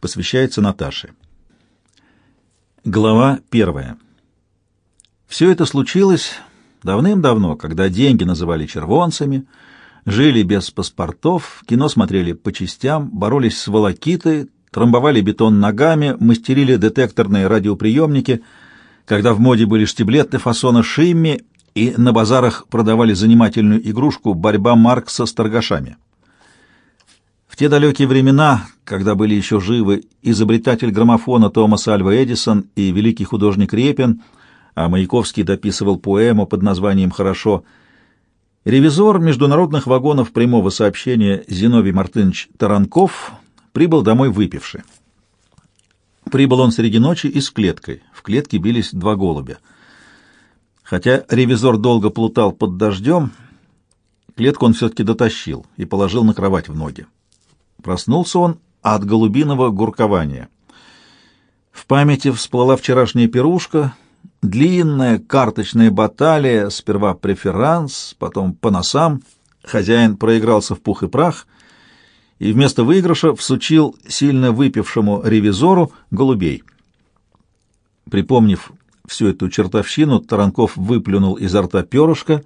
посвящается Наташе. Глава первая. Все это случилось давным-давно, когда деньги называли червонцами, жили без паспортов, кино смотрели по частям, боролись с волокитой, трамбовали бетон ногами, мастерили детекторные радиоприемники, когда в моде были штиблеты фасона «Шимми» и на базарах продавали занимательную игрушку «Борьба Маркса с торгашами». Те далекие времена, когда были еще живы изобретатель граммофона Томас Альва Эдисон и великий художник Репин, а Маяковский дописывал поэму под названием «Хорошо», ревизор международных вагонов прямого сообщения Зиновий Мартынович Таранков прибыл домой выпивший. Прибыл он среди ночи и с клеткой. В клетке бились два голубя. Хотя ревизор долго плутал под дождем, клетку он все-таки дотащил и положил на кровать в ноги. Проснулся он от голубиного гуркования. В памяти всплыла вчерашняя пирушка, длинная карточная баталия, сперва преферанс, потом по носам. Хозяин проигрался в пух и прах и вместо выигрыша всучил сильно выпившему ревизору голубей. Припомнив всю эту чертовщину, Таранков выплюнул изо рта перышко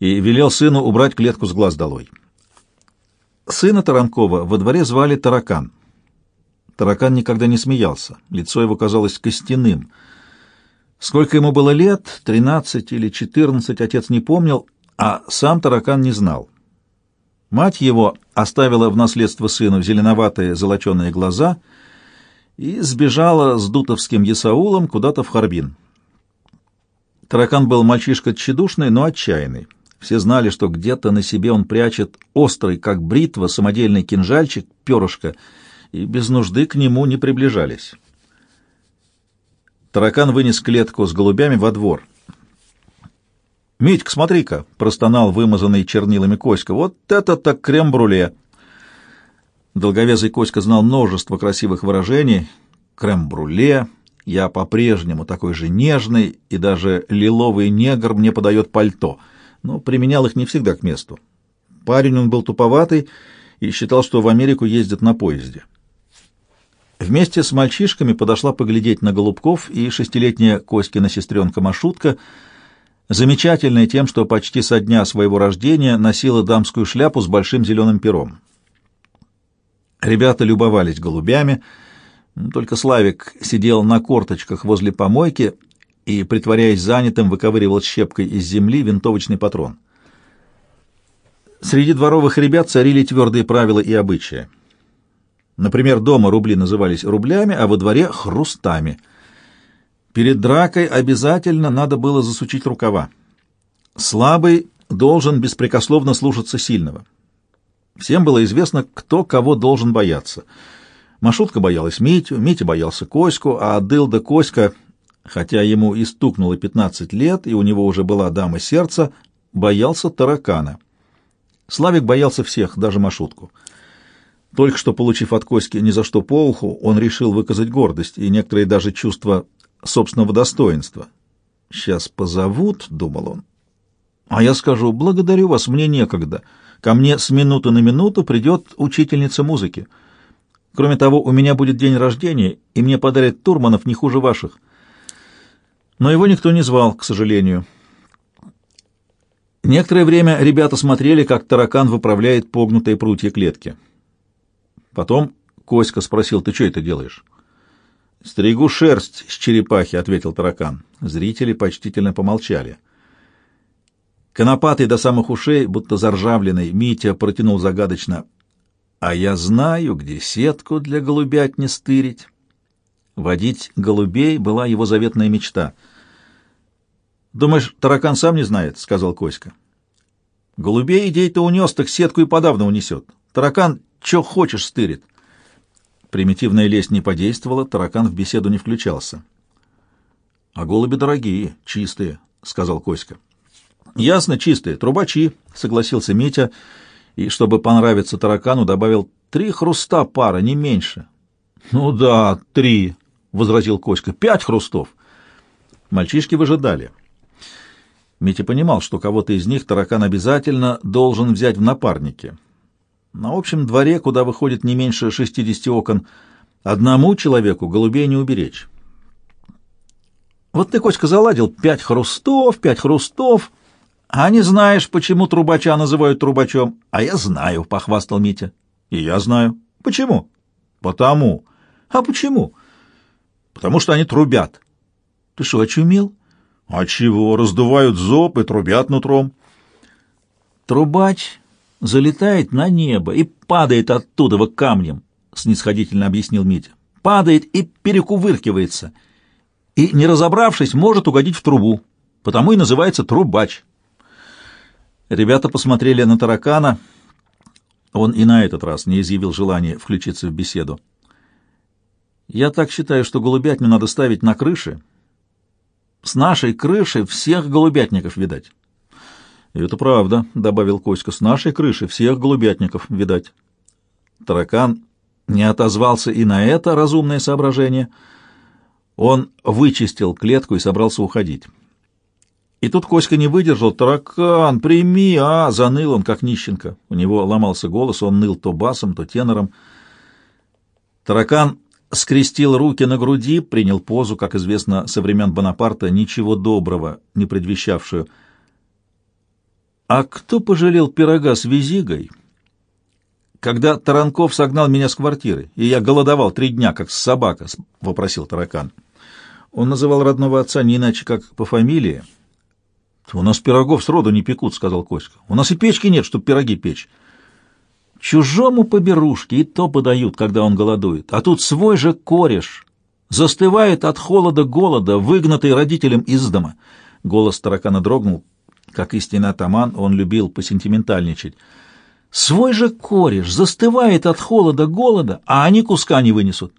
и велел сыну убрать клетку с глаз долой. Сына Таранкова во дворе звали Таракан. Таракан никогда не смеялся, лицо его казалось костяным. Сколько ему было лет, тринадцать или четырнадцать, отец не помнил, а сам Таракан не знал. Мать его оставила в наследство сыну зеленоватые золоченые глаза и сбежала с дутовским Ясаулом куда-то в Харбин. Таракан был мальчишка тщедушный, но отчаянный. Все знали, что где-то на себе он прячет острый, как бритва, самодельный кинжальчик, перышко, и без нужды к нему не приближались. Таракан вынес клетку с голубями во двор. «Митька, смотри-ка!» — простонал вымазанный чернилами Коська. «Вот это так крем-бруле!» Долговязый Коська знал множество красивых выражений. «Крем-бруле», «Я по-прежнему такой же нежный», и даже «лиловый негр мне подает пальто» но применял их не всегда к месту. Парень он был туповатый и считал, что в Америку ездят на поезде. Вместе с мальчишками подошла поглядеть на Голубков и шестилетняя Коськина сестренка Машутка, замечательная тем, что почти со дня своего рождения носила дамскую шляпу с большим зеленым пером. Ребята любовались голубями, только Славик сидел на корточках возле помойки и, притворяясь занятым, выковыривал щепкой из земли винтовочный патрон. Среди дворовых ребят царили твердые правила и обычаи. Например, дома рубли назывались рублями, а во дворе — хрустами. Перед дракой обязательно надо было засучить рукава. Слабый должен беспрекословно слушаться сильного. Всем было известно, кто кого должен бояться. Машутка боялась Митю, Митя боялся Коську, а Дылда Коська хотя ему и стукнуло 15 лет, и у него уже была дама сердца, боялся таракана. Славик боялся всех, даже Машутку. Только что получив от Коськи ни за что по уху, он решил выказать гордость и некоторые даже чувство собственного достоинства. «Сейчас позовут», — думал он. «А я скажу, благодарю вас, мне некогда. Ко мне с минуты на минуту придет учительница музыки. Кроме того, у меня будет день рождения, и мне подарят Турманов не хуже ваших». Но его никто не звал, к сожалению. Некоторое время ребята смотрели, как таракан выправляет погнутые прутья клетки. Потом Коська спросил, «Ты что это делаешь?» «Стригу шерсть с черепахи», — ответил таракан. Зрители почтительно помолчали. Конопатый до самых ушей, будто заржавленный, Митя протянул загадочно. «А я знаю, где сетку для голубят не стырить». Водить голубей была его заветная мечта — «Думаешь, таракан сам не знает?» — сказал Коська. «Голубей идей-то унес, так сетку и подавно унесет. Таракан что хочешь стырит». Примитивная лесть не подействовала, таракан в беседу не включался. «А голуби дорогие, чистые», — сказал Коська. «Ясно, чистые, трубачи», — согласился Митя, и, чтобы понравиться таракану, добавил «три хруста пара, не меньше». «Ну да, три», — возразил Коська, — «пять хрустов». Мальчишки выжидали. Митя понимал, что кого-то из них таракан обязательно должен взять в напарники. На общем дворе, куда выходит не меньше 60 окон, Одному человеку голубей не уберечь. Вот ты, Коська, заладил пять хрустов, пять хрустов, а не знаешь, почему трубача называют трубачом. А я знаю, — похвастал Митя. И я знаю. Почему? Потому. А почему? Потому что они трубят. Ты что, очумел? А чего? Раздувают зоб и трубят нутром. Трубач залетает на небо и падает оттуда в камнем, — снисходительно объяснил Митя. Падает и перекувыркивается. И, не разобравшись, может угодить в трубу. Потому и называется трубач. Ребята посмотрели на таракана. Он и на этот раз не изъявил желания включиться в беседу. «Я так считаю, что голубятню надо ставить на крыше. С нашей крыши всех голубятников видать». «Это правда», — добавил Коська, — «с нашей крыши всех голубятников видать». Таракан не отозвался и на это разумное соображение. Он вычистил клетку и собрался уходить. И тут Коська не выдержал. «Таракан, прими!» «А!» — заныл он, как нищенка. У него ломался голос, он ныл то басом, то тенором. Таракан скрестил руки на груди, принял позу, как известно, со времен Бонапарта, ничего доброго, не предвещавшую. «А кто пожалел пирога с визигой?» «Когда Таранков согнал меня с квартиры, и я голодовал три дня, как собака», — вопросил таракан. Он называл родного отца не иначе, как по фамилии, — «У нас пирогов сроду не пекут», — сказал Коська. «У нас и печки нет, чтоб пироги печь». «Чужому поберушке и то подают, когда он голодует, а тут свой же кореш. Застывает от холода-голода, выгнатый родителям из дома». Голос таракана дрогнул. Как истинный атаман, он любил посентиментальничать. «Свой же кореш застывает от холода-голода, а они куска не вынесут.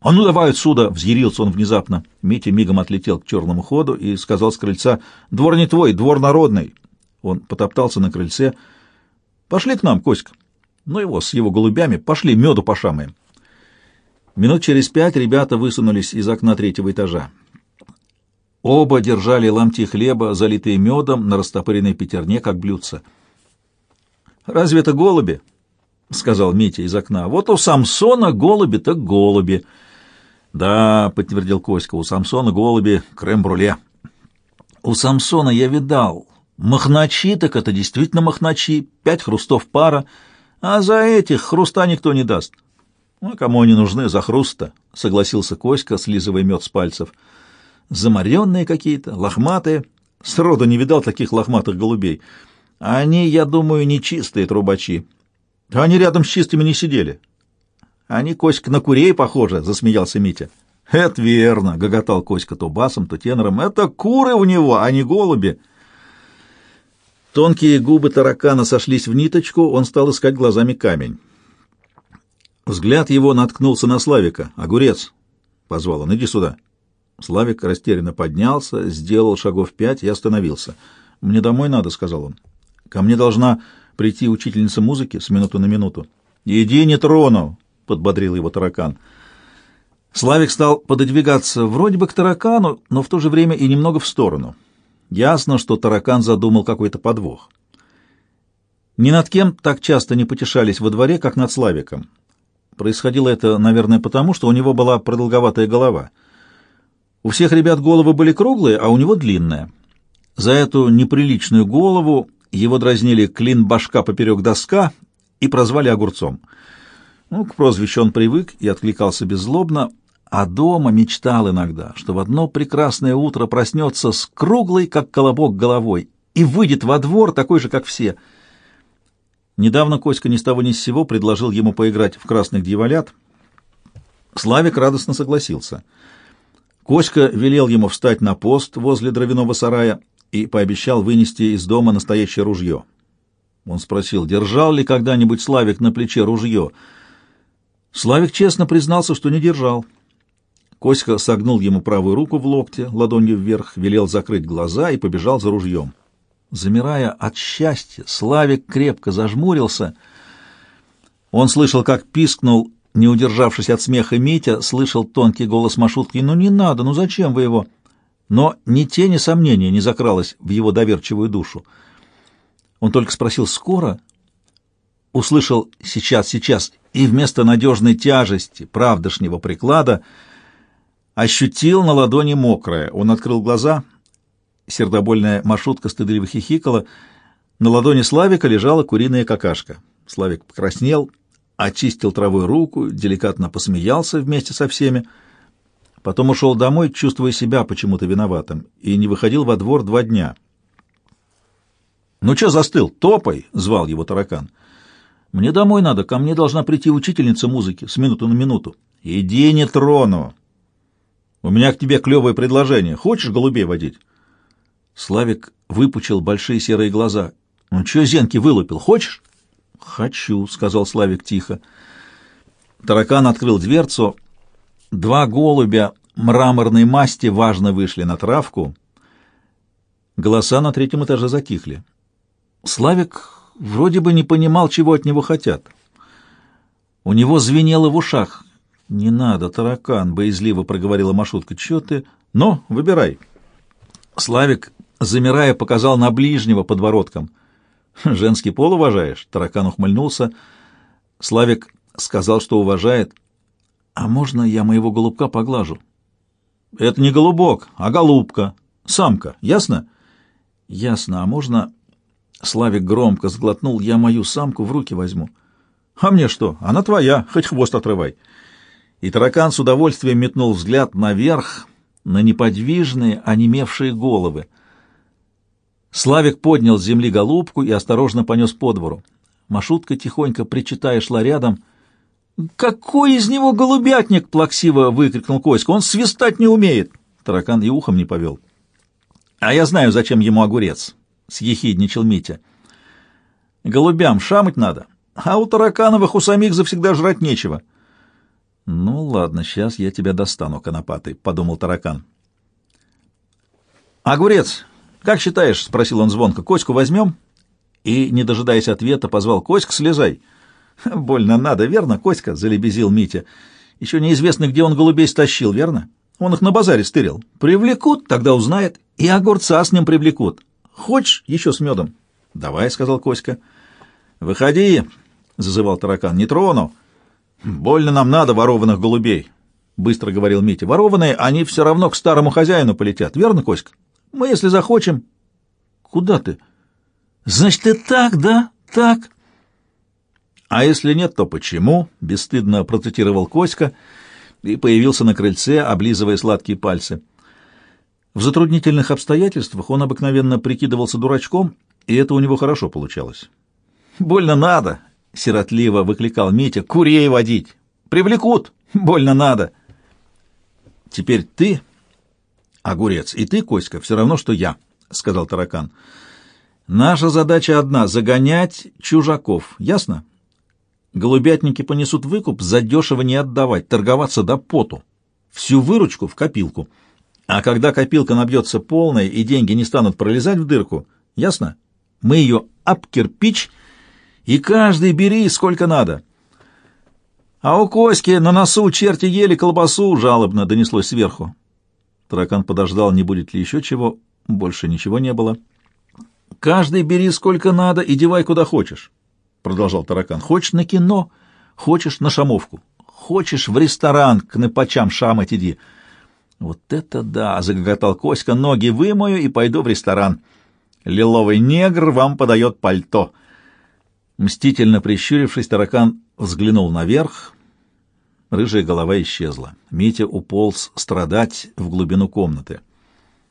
«А ну давай отсюда!» — взъярился он внезапно. Митя мигом отлетел к черному ходу и сказал с крыльца, «Двор не твой, двор народный!» Он потоптался на крыльце. «Пошли к нам, Коська!» «Ну его, с его голубями, пошли, меду пошамаем!» Минут через пять ребята высунулись из окна третьего этажа. Оба держали ломти хлеба, залитые медом, на растопыренной пятерне, как блюдца. «Разве это голуби?» — сказал Митя из окна. «Вот у Самсона голуби так голуби!» «Да», — подтвердил Коська, — «у Самсона голуби крем-бруле». «У Самсона я видал. Махначи, так это действительно махначи. Пять хрустов пара. А за этих хруста никто не даст». «Ну, кому они нужны за хруста?» — согласился Коська, слизывая мед с пальцев. «Замаренные какие-то, лохматые. Сроду не видал таких лохматых голубей. Они, я думаю, не чистые трубачи. Они рядом с чистыми не сидели». Они, Коська, на курей похожи, — засмеялся Митя. — Это верно, — гоготал Коська то басом, то тенором. — Это куры у него, а не голуби. Тонкие губы таракана сошлись в ниточку, он стал искать глазами камень. Взгляд его наткнулся на Славика. «Огурец!» — позвал он. «Иди сюда!» Славик растерянно поднялся, сделал шагов пять и остановился. «Мне домой надо», — сказал он. «Ко мне должна прийти учительница музыки с минуты на минуту». «Иди, не трону!» подбодрил его таракан. Славик стал пододвигаться вроде бы к таракану, но в то же время и немного в сторону. Ясно, что таракан задумал какой-то подвох. Ни над кем так часто не потешались во дворе, как над Славиком. Происходило это, наверное, потому, что у него была продолговатая голова. У всех ребят головы были круглые, а у него длинная. За эту неприличную голову его дразнили клин башка поперек доска и прозвали огурцом — ну, к прозвищу он привык и откликался беззлобно, а дома мечтал иногда, что в одно прекрасное утро проснется с круглой, как колобок, головой и выйдет во двор такой же, как все. Недавно Коська ни с того ни с сего предложил ему поиграть в красных дьяволят. Славик радостно согласился. Коська велел ему встать на пост возле дровяного сарая и пообещал вынести из дома настоящее ружье. Он спросил, держал ли когда-нибудь Славик на плече ружье — Славик честно признался, что не держал. Коська согнул ему правую руку в локте, ладонью вверх, велел закрыть глаза и побежал за ружьем. Замирая от счастья, Славик крепко зажмурился. Он слышал, как пискнул, не удержавшись от смеха Митя, слышал тонкий голос Машутки «Ну не надо, ну зачем вы его?» Но ни тени сомнения не закралось в его доверчивую душу. Он только спросил «Скоро?» услышал «сейчас, сейчас», и вместо надежной тяжести правдошнего приклада ощутил на ладони мокрое. Он открыл глаза, сердобольная маршрутка стыдливо хихикала, на ладони Славика лежала куриная какашка. Славик покраснел, очистил травой руку, деликатно посмеялся вместе со всеми, потом ушел домой, чувствуя себя почему-то виноватым, и не выходил во двор два дня. «Ну что застыл? Топай!» — звал его таракан. «Мне домой надо, ко мне должна прийти учительница музыки с минуты на минуту». «Иди не трону! У меня к тебе клевое предложение. Хочешь голубей водить?» Славик выпучил большие серые глаза. «Ну что Зенки вылупил? Хочешь?» «Хочу», — сказал Славик тихо. Таракан открыл дверцу. Два голубя мраморной масти важно вышли на травку. Голоса на третьем этаже затихли. Славик вроде бы не понимал, чего от него хотят. У него звенело в ушах. «Не надо, таракан», — боязливо проговорила Машутка. «Чё ты? Ну, выбирай». Славик, замирая, показал на ближнего подворотком. «Женский пол уважаешь?» — таракан ухмыльнулся. Славик сказал, что уважает. «А можно я моего голубка поглажу?» «Это не голубок, а голубка. Самка. Ясно?» «Ясно. А можно...» Славик громко сглотнул. «Я мою самку в руки возьму». «А мне что? Она твоя. Хоть хвост отрывай». И таракан с удовольствием метнул взгляд наверх, на неподвижные, онемевшие головы. Славик поднял с земли голубку и осторожно понес по двору. Машутка, тихонько причитая, шла рядом. «Какой из него голубятник!» — плаксиво выкрикнул Коська. «Он свистать не умеет!» Таракан и ухом не повел. «А я знаю, зачем ему огурец!» — съехидничал Митя. «Голубям шамать надо, а у таракановых у самих завсегда жрать нечего». «Ну ладно, сейчас я тебя достану, конопатый», — подумал таракан. «Огурец, как считаешь?» — спросил он звонко. «Коську возьмем?» И, не дожидаясь ответа, позвал «Коська, слезай». «Больно надо, верно, Коська?» — залебезил Митя. «Еще неизвестно, где он голубей стащил, верно? Он их на базаре стырил. Привлекут, тогда узнает, и огурца с ним привлекут. Хочешь еще с медом?» «Давай», — сказал Коська. «Выходи», — зазывал таракан, — «не трону». «Больно нам надо ворованных голубей», — быстро говорил Митя. «Ворованные, они все равно к старому хозяину полетят, верно, Коська? Мы, если захочем...» «Куда ты?» «Значит, ты так, да? Так?» «А если нет, то почему?» — бесстыдно процитировал Коська и появился на крыльце, облизывая сладкие пальцы. В затруднительных обстоятельствах он обыкновенно прикидывался дурачком, и это у него хорошо получалось. «Больно надо!» — сиротливо выкликал Митя. «Курей водить! Привлекут! Больно надо!» «Теперь ты, огурец, и ты, Коська, все равно, что я», — сказал таракан. «Наша задача одна — загонять чужаков, ясно? Голубятники понесут выкуп, задешево не отдавать, торговаться до поту. Всю выручку в копилку. А когда копилка набьется полной и деньги не станут пролезать в дырку, ясно? Мы ее об кирпич — и каждый бери сколько надо. А у Коськи на носу черти ели колбасу, жалобно донеслось сверху. Таракан подождал, не будет ли еще чего. Больше ничего не было. «Каждый бери сколько надо и девай куда хочешь», — продолжал таракан. «Хочешь на кино, хочешь на шамовку, хочешь в ресторан к напачам шамать иди». «Вот это да!» — загоготал Коська. «Ноги вымою и пойду в ресторан. Лиловый негр вам подает пальто». Мстительно прищурившись, таракан взглянул наверх. Рыжая голова исчезла. Митя уполз страдать в глубину комнаты.